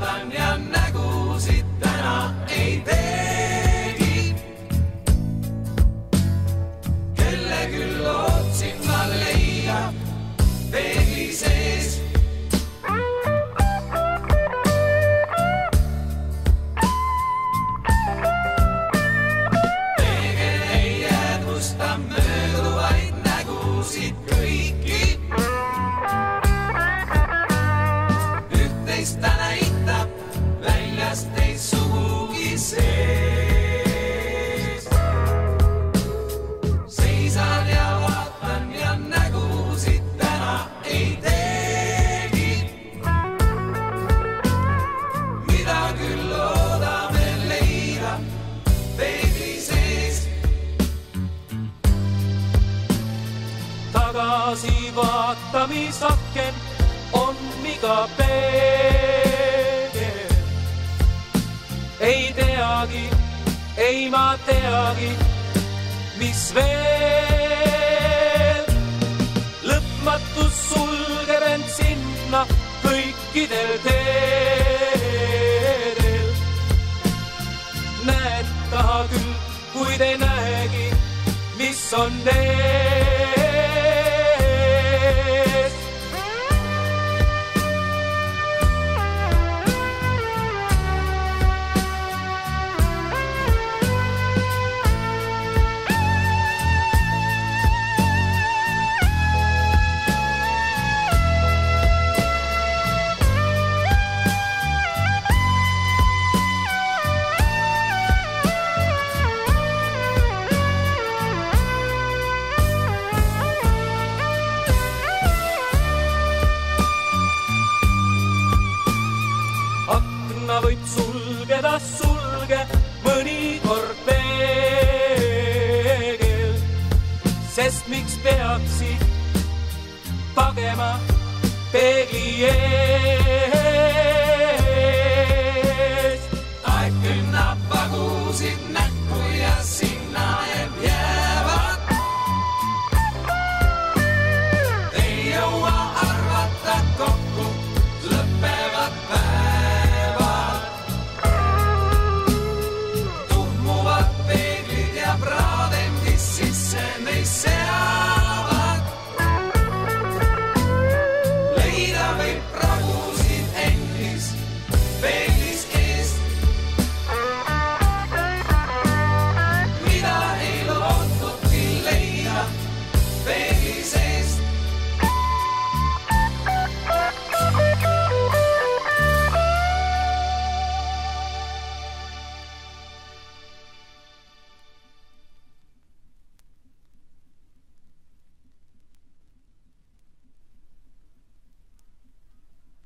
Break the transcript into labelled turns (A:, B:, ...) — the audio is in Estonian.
A: Tanea. Tagasivaatamisaken on iga peegel. ei teagi, ei ma teagi, mis veel. lõpmatus sulgeb end sinna kõikidel teedel. näed taha küll, kuid ei näegi, mis on ees. nägema peegli ees. aeg künnab vagusid nägema.